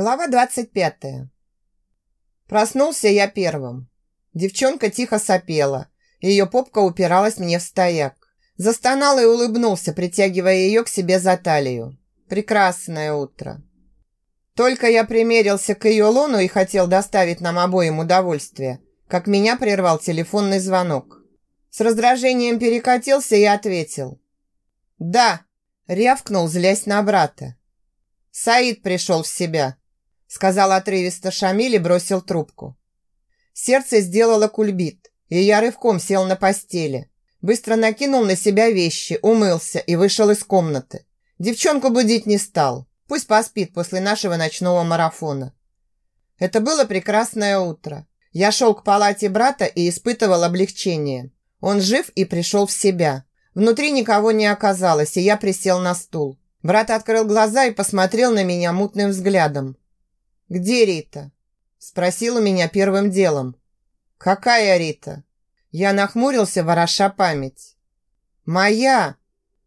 Глава 25. Проснулся я первым. Девчонка тихо сопела. Ее попка упиралась мне в стояк. Застонал и улыбнулся, притягивая ее к себе за талию. Прекрасное утро. Только я примерился к ее лону и хотел доставить нам обоим удовольствие, как меня прервал телефонный звонок. С раздражением перекатился и ответил. «Да», – рявкнул, злясь на брата. «Саид пришел в себя», сказал отрывисто Шамиль и бросил трубку. Сердце сделало кульбит, и я рывком сел на постели. Быстро накинул на себя вещи, умылся и вышел из комнаты. Девчонку будить не стал. Пусть поспит после нашего ночного марафона. Это было прекрасное утро. Я шел к палате брата и испытывал облегчение. Он жив и пришел в себя. Внутри никого не оказалось, и я присел на стул. Брат открыл глаза и посмотрел на меня мутным взглядом. «Где Рита?» Спросил у меня первым делом. «Какая Рита?» Я нахмурился, вороша память. «Моя!»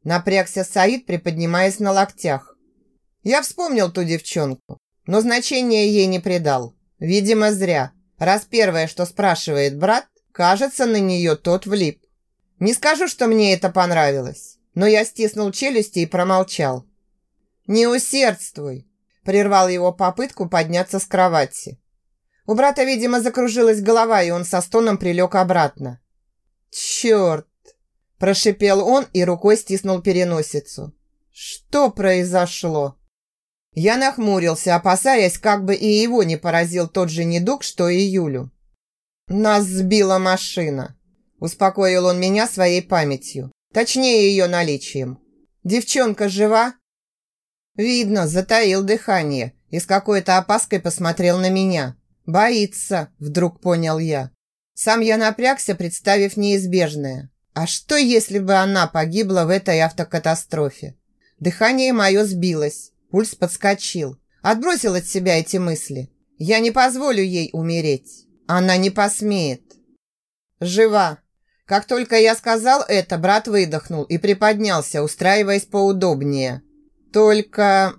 Напрягся Саид, приподнимаясь на локтях. Я вспомнил ту девчонку, но значения ей не придал. Видимо, зря. Раз первое, что спрашивает брат, кажется, на нее тот влип. Не скажу, что мне это понравилось, но я стиснул челюсти и промолчал. «Не усердствуй!» Прервал его попытку подняться с кровати. У брата, видимо, закружилась голова, и он со стоном прилег обратно. «Черт!» – прошипел он и рукой стиснул переносицу. «Что произошло?» Я нахмурился, опасаясь, как бы и его не поразил тот же недуг, что и Юлю. «Нас сбила машина», – успокоил он меня своей памятью, точнее ее наличием. «Девчонка жива?» Видно, затаил дыхание и с какой-то опаской посмотрел на меня. «Боится», – вдруг понял я. Сам я напрягся, представив неизбежное. А что, если бы она погибла в этой автокатастрофе? Дыхание мое сбилось, пульс подскочил. Отбросил от себя эти мысли. Я не позволю ей умереть. Она не посмеет. Жива. Как только я сказал это, брат выдохнул и приподнялся, устраиваясь поудобнее. Только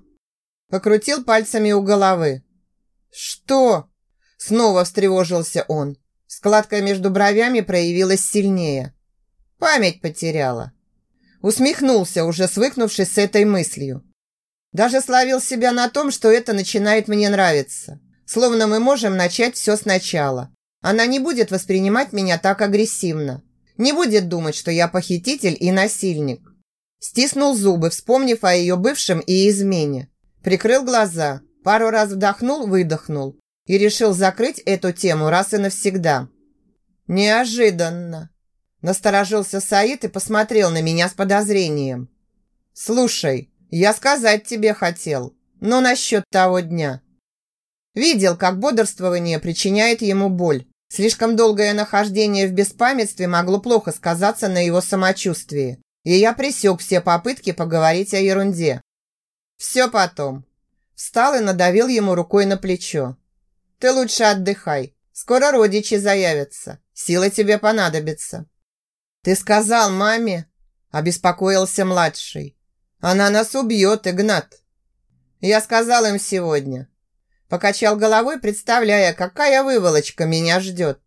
покрутил пальцами у головы. Что? Снова встревожился он. Складка между бровями проявилась сильнее. Память потеряла. Усмехнулся, уже свыкнувшись с этой мыслью. Даже словил себя на том, что это начинает мне нравиться. Словно мы можем начать все сначала. Она не будет воспринимать меня так агрессивно. Не будет думать, что я похититель и насильник. Стиснул зубы, вспомнив о ее бывшем и измене. Прикрыл глаза, пару раз вдохнул, выдохнул и решил закрыть эту тему раз и навсегда. Неожиданно. Насторожился Саид и посмотрел на меня с подозрением. «Слушай, я сказать тебе хотел, но насчет того дня». Видел, как бодрствование причиняет ему боль. Слишком долгое нахождение в беспамятстве могло плохо сказаться на его самочувствии и я пресек все попытки поговорить о ерунде. Все потом. Встал и надавил ему рукой на плечо. Ты лучше отдыхай. Скоро родичи заявятся. Сила тебе понадобится. Ты сказал маме? Обеспокоился младший. Она нас убьет, Игнат. Я сказал им сегодня. Покачал головой, представляя, какая выволочка меня ждет.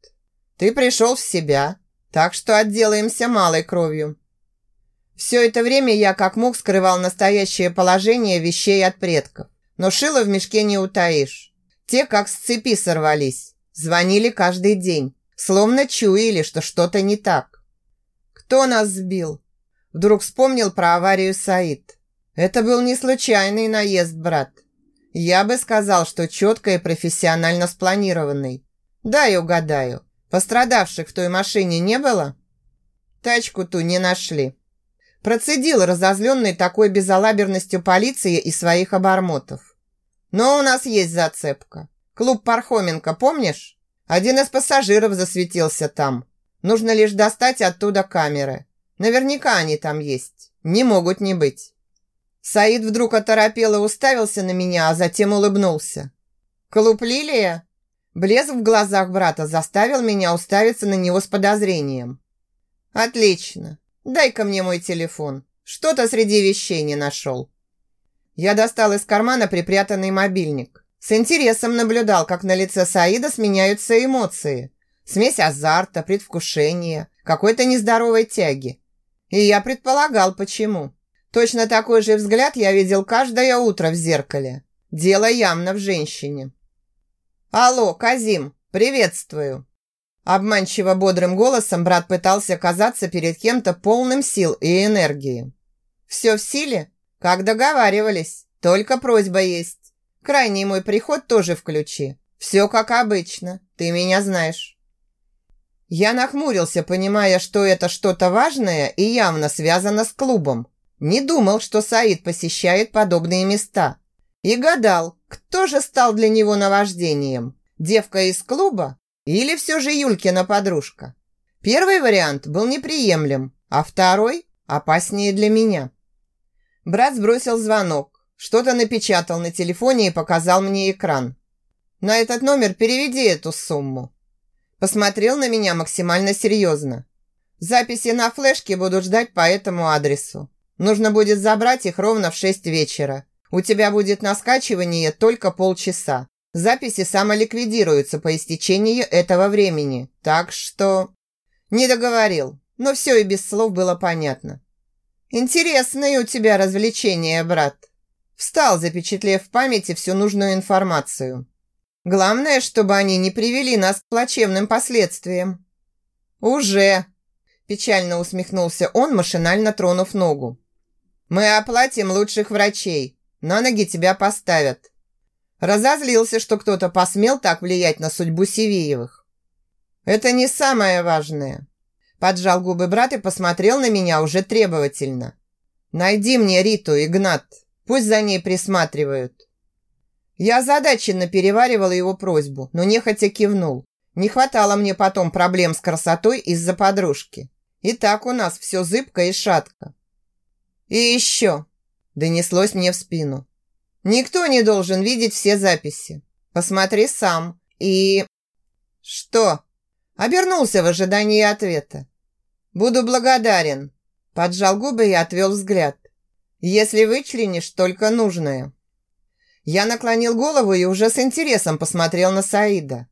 Ты пришел в себя, так что отделаемся малой кровью. Все это время я как мог скрывал настоящее положение вещей от предков. Но шило в мешке не утаишь. Те как с цепи сорвались. Звонили каждый день. Словно чуяли, что что-то не так. «Кто нас сбил?» Вдруг вспомнил про аварию Саид. Это был не случайный наезд, брат. Я бы сказал, что четко и профессионально спланированный. Дай угадаю. Пострадавших в той машине не было? Тачку ту не нашли. Процедил, разозленный такой безалаберностью полиции и своих обормотов. Но у нас есть зацепка. Клуб Пархоменко, помнишь? Один из пассажиров засветился там. Нужно лишь достать оттуда камеры. Наверняка они там есть. Не могут не быть. Саид вдруг оторопел и уставился на меня, а затем улыбнулся. «Клуб Лилия?» Блеск в глазах брата заставил меня уставиться на него с подозрением. «Отлично. Дай-ка мне мой телефон. Что-то среди вещей не нашел». Я достал из кармана припрятанный мобильник. С интересом наблюдал, как на лице Саида сменяются эмоции. Смесь азарта, предвкушения, какой-то нездоровой тяги. И я предполагал, почему. Точно такой же взгляд я видел каждое утро в зеркале. Дело явно в женщине. «Алло, Казим, приветствую!» Обманчиво бодрым голосом брат пытался казаться перед кем-то полным сил и энергии. «Все в силе? Как договаривались. Только просьба есть. Крайний мой приход тоже включи. Все как обычно. Ты меня знаешь». Я нахмурился, понимая, что это что-то важное и явно связано с клубом. Не думал, что Саид посещает подобные места. И гадал, кто же стал для него наваждением? Девка из клуба или все же Юлькина подружка? Первый вариант был неприемлем, а второй опаснее для меня. Брат сбросил звонок, что-то напечатал на телефоне и показал мне экран. На этот номер переведи эту сумму. Посмотрел на меня максимально серьезно. Записи на флешке буду ждать по этому адресу. Нужно будет забрать их ровно в 6 вечера. У тебя будет на скачивание только полчаса. Записи самоликвидируются по истечении этого времени. Так что... Не договорил, но все и без слов было понятно. Интересные у тебя развлечения, брат. Встал, запечатлев в памяти всю нужную информацию. Главное, чтобы они не привели нас к плачевным последствиям. Уже, печально усмехнулся он, машинально тронув ногу. Мы оплатим лучших врачей. На ноги тебя поставят. Разозлился, что кто-то посмел так влиять на судьбу Севиевых. Это не самое важное. Поджал губы брат и посмотрел на меня уже требовательно. Найди мне Риту, Игнат. Пусть за ней присматривают. Я озадаченно переваривала его просьбу, но нехотя кивнул. Не хватало мне потом проблем с красотой из-за подружки. И так у нас все зыбко и шатко. «И еще!» – донеслось мне в спину. «Никто не должен видеть все записи. Посмотри сам. И...» «Что?» – обернулся в ожидании ответа. «Буду благодарен», – поджал губы и отвел взгляд. «Если вычленишь только нужное». Я наклонил голову и уже с интересом посмотрел на Саида.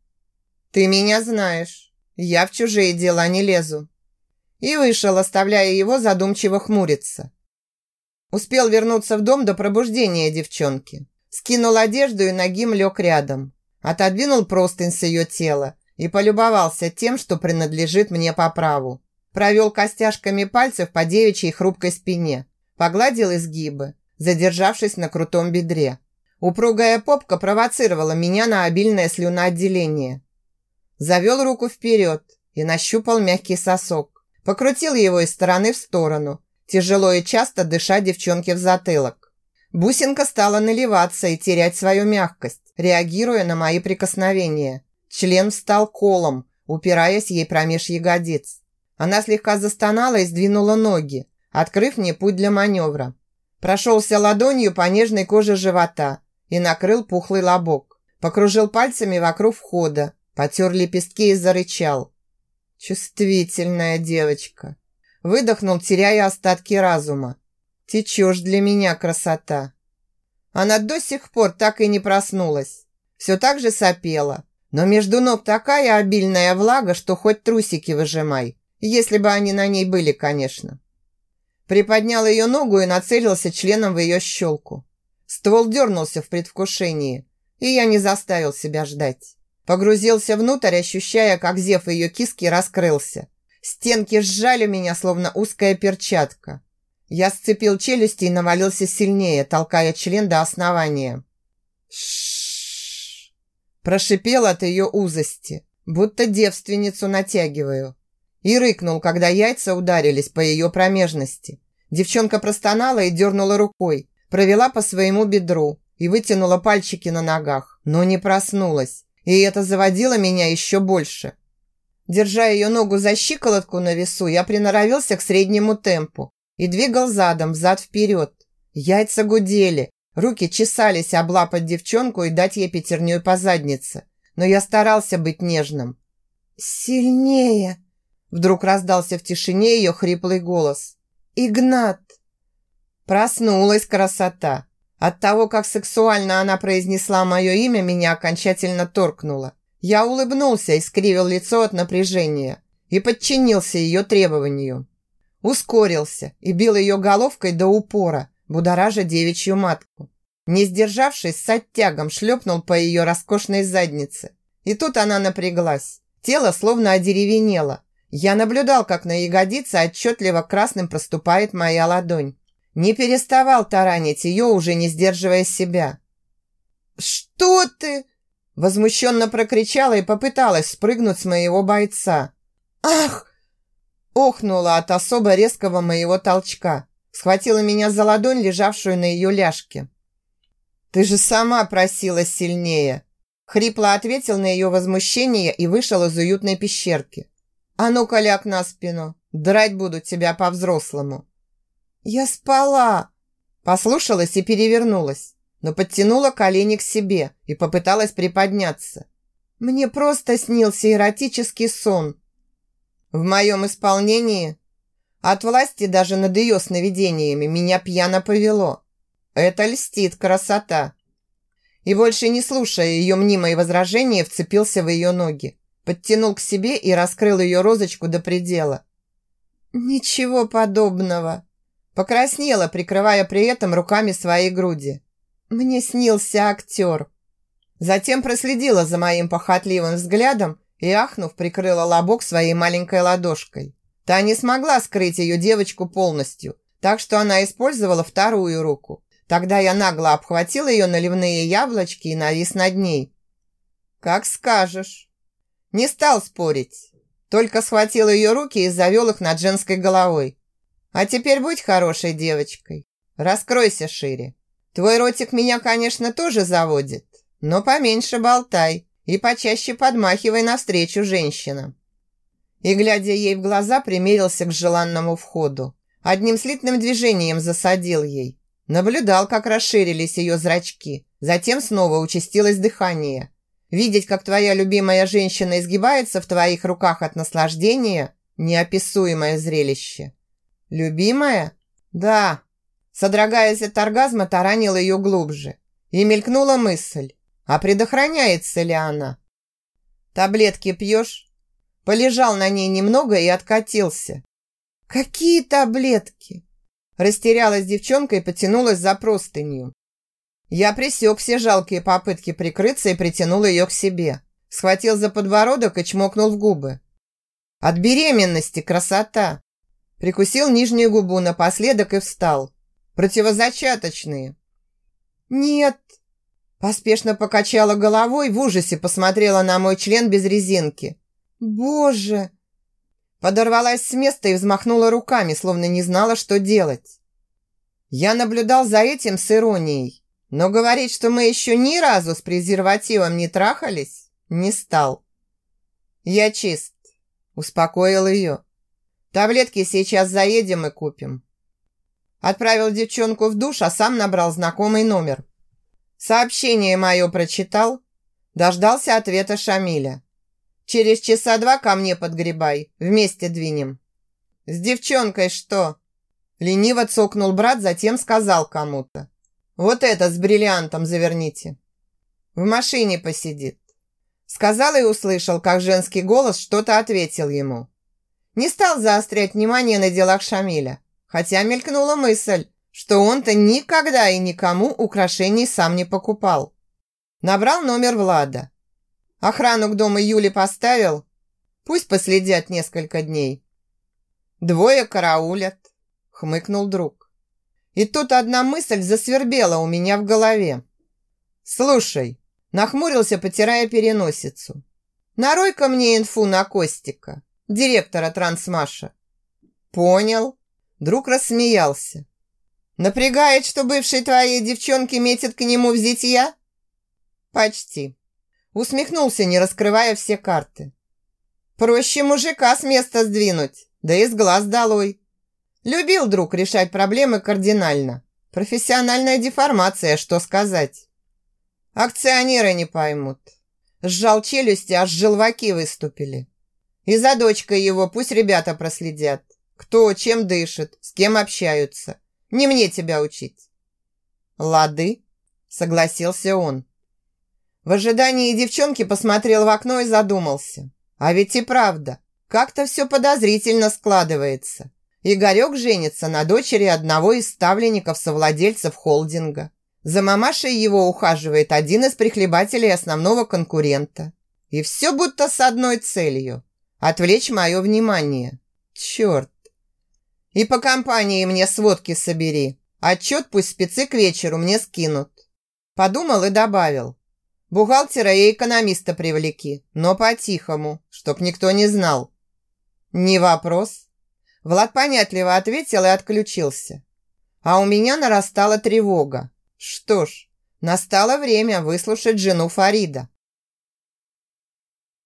«Ты меня знаешь. Я в чужие дела не лезу». И вышел, оставляя его задумчиво хмуриться. Успел вернуться в дом до пробуждения девчонки. Скинул одежду и ногим лег рядом. Отодвинул простынь с ее тела и полюбовался тем, что принадлежит мне по праву. Провел костяшками пальцев по девичьей хрупкой спине. Погладил изгибы, задержавшись на крутом бедре. Упругая попка провоцировала меня на обильное слюноотделение. Завел руку вперед и нащупал мягкий сосок. Покрутил его из стороны в сторону, тяжело и часто дыша девчонке в затылок. Бусинка стала наливаться и терять свою мягкость, реагируя на мои прикосновения. Член встал колом, упираясь ей промеж ягодиц. Она слегка застонала и сдвинула ноги, открыв мне путь для маневра. Прошелся ладонью по нежной коже живота и накрыл пухлый лобок. Покружил пальцами вокруг входа, потер лепестки и зарычал. Чувствительная девочка. Выдохнул, теряя остатки разума. Течешь для меня, красота. Она до сих пор так и не проснулась. Все так же сопела. Но между ног такая обильная влага, что хоть трусики выжимай. Если бы они на ней были, конечно. Приподнял ее ногу и нацелился членом в ее щелку. Ствол дернулся в предвкушении, и я не заставил себя ждать. Погрузился внутрь, ощущая, как зев ее киски раскрылся. Стенки сжали меня, словно узкая перчатка. Я сцепил челюсти и навалился сильнее, толкая член до основания. Шш! Прошипел от ее узости, будто девственницу натягиваю. И рыкнул, когда яйца ударились по ее промежности. Девчонка простонала и дернула рукой, провела по своему бедру и вытянула пальчики на ногах, но не проснулась. И это заводило меня еще больше. Держа ее ногу за щиколотку на весу, я приноровился к среднему темпу и двигал задом взад-вперед. Яйца гудели, руки чесались облапать девчонку и дать ей пятерню по заднице. Но я старался быть нежным. «Сильнее!» Вдруг раздался в тишине ее хриплый голос. «Игнат!» Проснулась красота. От того, как сексуально она произнесла мое имя, меня окончательно торкнуло. Я улыбнулся и скривил лицо от напряжения и подчинился ее требованию. Ускорился и бил ее головкой до упора, будоража девичью матку. Не сдержавшись, с оттягом шлепнул по ее роскошной заднице. И тут она напряглась. Тело словно одеревенело. Я наблюдал, как на ягодице отчетливо красным проступает моя ладонь. Не переставал таранить ее, уже не сдерживая себя. «Что ты?» Возмущенно прокричала и попыталась спрыгнуть с моего бойца. «Ах!» Охнула от особо резкого моего толчка. Схватила меня за ладонь, лежавшую на ее ляжке. «Ты же сама просила сильнее!» Хрипло ответил на ее возмущение и вышел из уютной пещерки. «А ну-ка ляг на спину! Драть буду тебя по-взрослому!» «Я спала!» Послушалась и перевернулась, но подтянула колени к себе и попыталась приподняться. «Мне просто снился эротический сон!» В моем исполнении от власти даже над ее сновидениями меня пьяно повело. Это льстит красота. И больше не слушая ее мнимые возражения, вцепился в ее ноги, подтянул к себе и раскрыл ее розочку до предела. «Ничего подобного!» Покраснела, прикрывая при этом руками свои груди. Мне снился актер. Затем проследила за моим похотливым взглядом и, ахнув, прикрыла лобок своей маленькой ладошкой. Та не смогла скрыть ее девочку полностью, так что она использовала вторую руку. Тогда я нагло обхватил ее наливные яблочки и навис над ней. «Как скажешь». Не стал спорить, только схватил ее руки и завел их над женской головой. А теперь будь хорошей девочкой. Раскройся шире. Твой ротик меня, конечно, тоже заводит, но поменьше болтай и почаще подмахивай навстречу женщинам. И, глядя ей в глаза, примерился к желанному входу. Одним слитным движением засадил ей. Наблюдал, как расширились ее зрачки. Затем снова участилось дыхание. Видеть, как твоя любимая женщина изгибается в твоих руках от наслаждения – неописуемое зрелище. «Любимая?» «Да». Содрогаясь от оргазма, таранил ее глубже. И мелькнула мысль, а предохраняется ли она? «Таблетки пьешь?» Полежал на ней немного и откатился. «Какие таблетки?» Растерялась девчонка и потянулась за простынью. Я пресек все жалкие попытки прикрыться и притянул ее к себе. Схватил за подбородок и чмокнул в губы. «От беременности красота!» Прикусил нижнюю губу напоследок и встал. Противозачаточные. Нет. Поспешно покачала головой, в ужасе посмотрела на мой член без резинки. Боже! Подорвалась с места и взмахнула руками, словно не знала, что делать. Я наблюдал за этим с иронией, но говорить, что мы еще ни разу с презервативом не трахались, не стал. Я чист, успокоил ее. Таблетки сейчас заедем и купим. Отправил девчонку в душ, а сам набрал знакомый номер. Сообщение мое прочитал. Дождался ответа Шамиля. Через часа два ко мне подгребай, вместе двинем. С девчонкой что? Лениво цокнул брат, затем сказал кому-то. Вот это с бриллиантом заверните. В машине посидит. Сказал и услышал, как женский голос что-то ответил ему. Не стал заострять внимание на делах Шамиля, хотя мелькнула мысль, что он-то никогда и никому украшений сам не покупал. Набрал номер Влада. Охрану к дому Юли поставил. Пусть последят несколько дней. Двое караулят, хмыкнул друг. И тут одна мысль засвербела у меня в голове. Слушай, нахмурился, потирая переносицу. Нарой-ка мне инфу на Костика директора Трансмаша. Понял. Друг рассмеялся. Напрягает, что бывший твоей девчонки метит к нему в зитья? Почти. Усмехнулся, не раскрывая все карты. Проще мужика с места сдвинуть, да и с глаз долой. Любил друг решать проблемы кардинально. Профессиональная деформация, что сказать. Акционеры не поймут. Сжал челюсти, аж желваки выступили. И за дочкой его пусть ребята проследят. Кто чем дышит, с кем общаются. Не мне тебя учить. «Лады», – согласился он. В ожидании девчонки посмотрел в окно и задумался. А ведь и правда, как-то все подозрительно складывается. Игорек женится на дочери одного из ставленников-совладельцев холдинга. За мамашей его ухаживает один из прихлебателей основного конкурента. И все будто с одной целью – отвлечь мое внимание. Черт! И по компании мне сводки собери. Отчет пусть спецы к вечеру мне скинут. Подумал и добавил. Бухгалтера и экономиста привлеки, но по-тихому, чтоб никто не знал. Не вопрос. Влад понятливо ответил и отключился. А у меня нарастала тревога. Что ж, настало время выслушать жену Фарида.